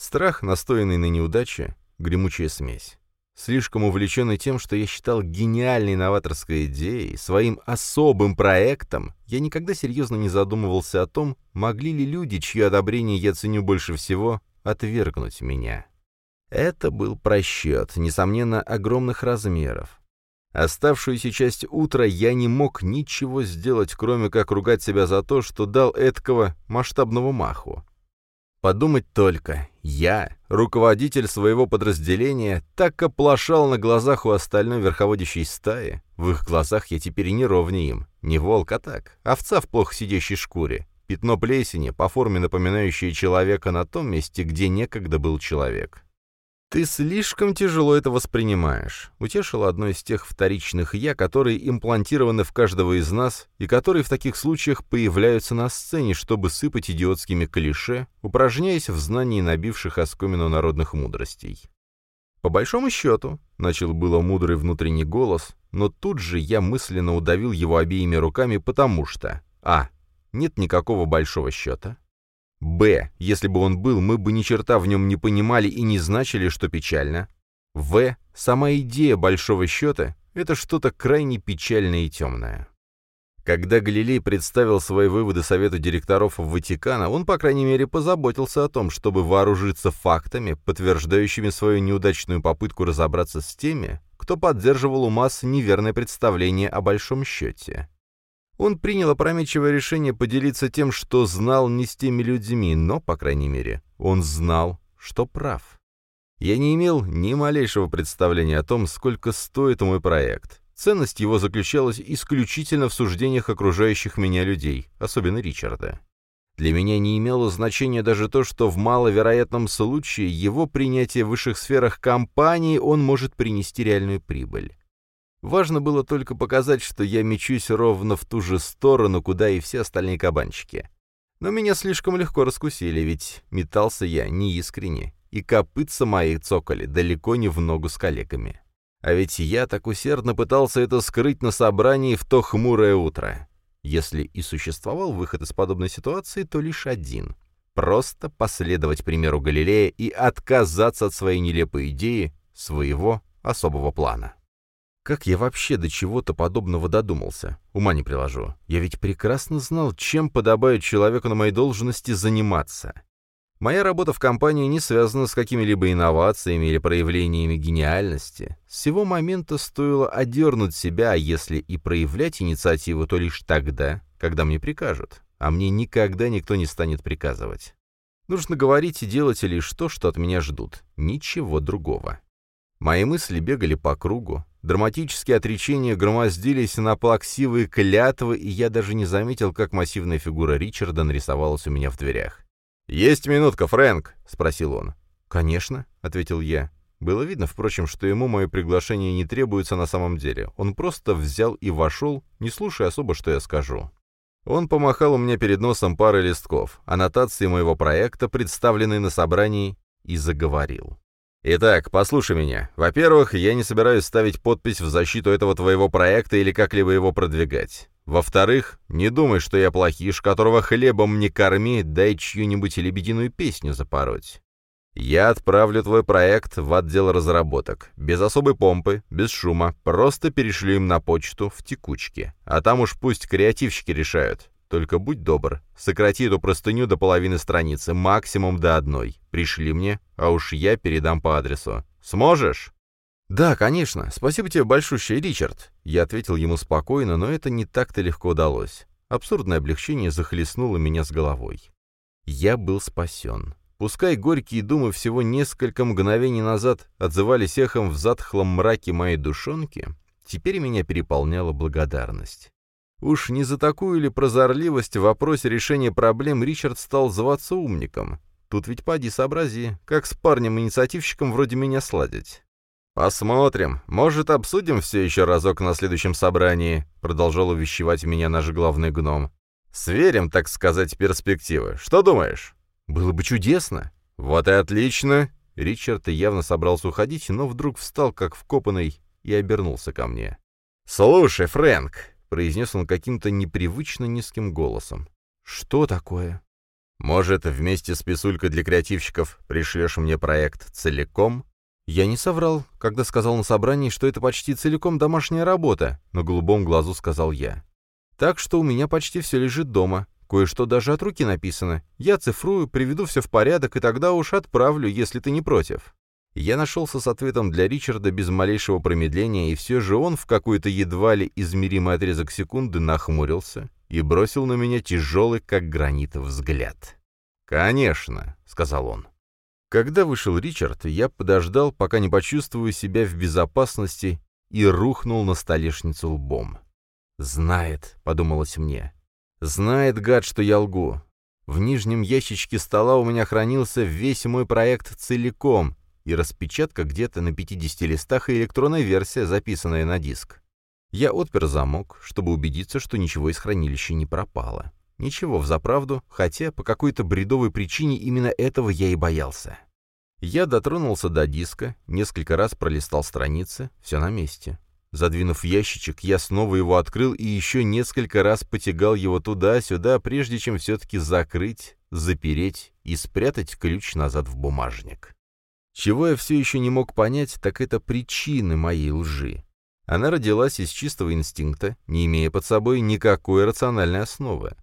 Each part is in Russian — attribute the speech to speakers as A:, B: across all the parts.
A: Страх, настоянный на неудаче, гремучая смесь. Слишком увлеченный тем, что я считал гениальной новаторской идеей, своим особым проектом, я никогда серьезно не задумывался о том, могли ли люди, чье одобрение я ценю больше всего, отвергнуть меня. Это был просчет, несомненно, огромных размеров. Оставшуюся часть утра я не мог ничего сделать, кроме как ругать себя за то, что дал эткого масштабного маху. Подумать только, я, руководитель своего подразделения, так оплошал на глазах у остальной верховодящей стаи. В их глазах я теперь не ровнее им. Не волк, а так. Овца в плохо сидящей шкуре. Пятно плесени, по форме напоминающее человека на том месте, где некогда был человек. «Ты слишком тяжело это воспринимаешь», — утешило одно из тех вторичных «я», которые имплантированы в каждого из нас и которые в таких случаях появляются на сцене, чтобы сыпать идиотскими клише, упражняясь в знании набивших оскомину народных мудростей. «По большому счету», — начал было мудрый внутренний голос, но тут же я мысленно удавил его обеими руками, потому что а. Нет никакого большого счета. Б. Если бы он был, мы бы ни черта в нем не понимали и не значили, что печально. В. Сама идея большого счета — это что-то крайне печальное и темное. Когда Галилей представил свои выводы Совету директоров Ватикана, он, по крайней мере, позаботился о том, чтобы вооружиться фактами, подтверждающими свою неудачную попытку разобраться с теми, кто поддерживал у масс неверное представление о большом счете. Он принял опрометчивое решение поделиться тем, что знал не с теми людьми, но, по крайней мере, он знал, что прав. Я не имел ни малейшего представления о том, сколько стоит мой проект. Ценность его заключалась исключительно в суждениях окружающих меня людей, особенно Ричарда. Для меня не имело значения даже то, что в маловероятном случае его принятие в высших сферах компании он может принести реальную прибыль. Важно было только показать, что я мечусь ровно в ту же сторону, куда и все остальные кабанчики. Но меня слишком легко раскусили, ведь метался я неискренне, и копытца мои цокали далеко не в ногу с коллегами. А ведь я так усердно пытался это скрыть на собрании в то хмурое утро. Если и существовал выход из подобной ситуации, то лишь один. Просто последовать примеру Галилея и отказаться от своей нелепой идеи, своего особого плана. Как я вообще до чего-то подобного додумался? Ума не приложу. Я ведь прекрасно знал, чем подобает человеку на моей должности заниматься. Моя работа в компании не связана с какими-либо инновациями или проявлениями гениальности. С сего момента стоило одернуть себя, а если и проявлять инициативу, то лишь тогда, когда мне прикажут. А мне никогда никто не станет приказывать. Нужно говорить и делать лишь то, что от меня ждут. Ничего другого. Мои мысли бегали по кругу, Драматические отречения громоздились на плаксивые клятвы, и я даже не заметил, как массивная фигура Ричарда нарисовалась у меня в дверях. «Есть минутка, Фрэнк?» — спросил он. «Конечно», — ответил я. Было видно, впрочем, что ему мое приглашение не требуется на самом деле. Он просто взял и вошел, не слушая особо, что я скажу. Он помахал у меня перед носом парой листков, аннотации моего проекта, представленные на собрании, и заговорил. Итак, послушай меня. Во-первых, я не собираюсь ставить подпись в защиту этого твоего проекта или как-либо его продвигать. Во-вторых, не думай, что я плохиш, которого хлебом не корми, дай чью-нибудь лебединую песню запороть. Я отправлю твой проект в отдел разработок. Без особой помпы, без шума. Просто перешлю им на почту в текучке. А там уж пусть креативщики решают. Только будь добр, сократи эту простыню до половины страницы, максимум до одной. Пришли мне, а уж я передам по адресу. Сможешь?» «Да, конечно. Спасибо тебе большущее, Ричард». Я ответил ему спокойно, но это не так-то легко удалось. Абсурдное облегчение захлестнуло меня с головой. Я был спасен. Пускай горькие думы всего несколько мгновений назад отзывались эхом в затхлом мраке моей душонки, теперь меня переполняла благодарность. Уж не за такую ли прозорливость в вопросе решения проблем Ричард стал зваться умником? Тут ведь поди сообрази, как с парнем-инициативщиком вроде меня сладить. «Посмотрим. Может, обсудим все еще разок на следующем собрании», — продолжал увещевать меня наш главный гном. «Сверим, так сказать, перспективы. Что думаешь?» «Было бы чудесно». «Вот и отлично». Ричард явно собрался уходить, но вдруг встал, как вкопанный, и обернулся ко мне. «Слушай, Фрэнк, произнес он каким-то непривычно низким голосом. «Что такое?» Может, вместе с писулькой для креативщиков пришлешь мне проект целиком? Я не соврал, когда сказал на собрании, что это почти целиком домашняя работа, на голубом глазу сказал я. Так что у меня почти все лежит дома, кое-что даже от руки написано. Я цифрую, приведу все в порядок, и тогда уж отправлю, если ты не против. Я нашелся с ответом для Ричарда без малейшего промедления, и все же он в какой-то едва ли измеримый отрезок секунды нахмурился и бросил на меня тяжелый, как гранит, взгляд. «Конечно», — сказал он. Когда вышел Ричард, я подождал, пока не почувствую себя в безопасности, и рухнул на столешницу лбом. «Знает», — подумалось мне. «Знает, гад, что я лгу. В нижнем ящичке стола у меня хранился весь мой проект целиком, и распечатка где-то на 50 листах и электронная версия, записанная на диск. Я отпер замок, чтобы убедиться, что ничего из хранилища не пропало. Ничего взаправду, хотя по какой-то бредовой причине именно этого я и боялся. Я дотронулся до диска, несколько раз пролистал страницы, все на месте. Задвинув ящичек, я снова его открыл и еще несколько раз потягал его туда-сюда, прежде чем все-таки закрыть, запереть и спрятать ключ назад в бумажник. Чего я все еще не мог понять, так это причины моей лжи. Она родилась из чистого инстинкта, не имея под собой никакой рациональной основы.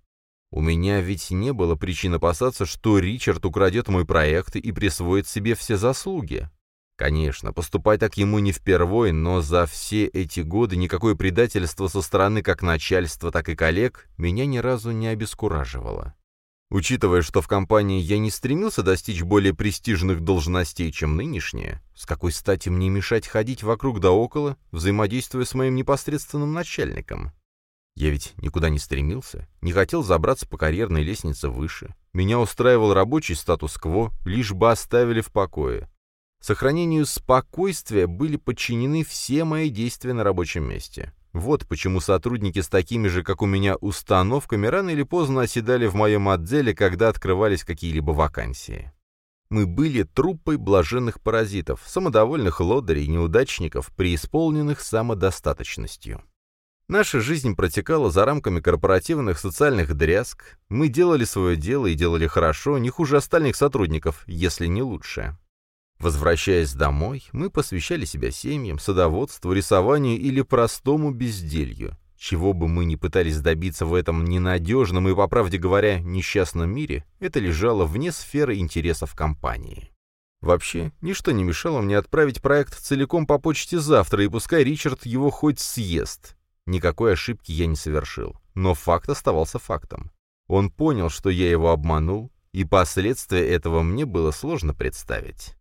A: У меня ведь не было причин опасаться, что Ричард украдет мой проект и присвоит себе все заслуги. Конечно, поступать так ему не впервой, но за все эти годы никакое предательство со стороны как начальства, так и коллег меня ни разу не обескураживало. Учитывая, что в компании я не стремился достичь более престижных должностей, чем нынешние, с какой стати мне мешать ходить вокруг да около, взаимодействуя с моим непосредственным начальником? Я ведь никуда не стремился, не хотел забраться по карьерной лестнице выше. Меня устраивал рабочий статус-кво, лишь бы оставили в покое. Сохранению спокойствия были подчинены все мои действия на рабочем месте. Вот почему сотрудники с такими же, как у меня, установками рано или поздно оседали в моем отделе, когда открывались какие-либо вакансии. Мы были труппой блаженных паразитов, самодовольных лодырей, неудачников, преисполненных самодостаточностью. Наша жизнь протекала за рамками корпоративных социальных дрязг, мы делали свое дело и делали хорошо, не хуже остальных сотрудников, если не лучше. Возвращаясь домой, мы посвящали себя семьям, садоводству, рисованию или простому безделью. Чего бы мы ни пытались добиться в этом ненадежном и, по правде говоря, несчастном мире, это лежало вне сферы интересов компании. Вообще, ничто не мешало мне отправить проект целиком по почте завтра, и пускай Ричард его хоть съест. Никакой ошибки я не совершил, но факт оставался фактом. Он понял, что я его обманул, и последствия этого мне было сложно представить.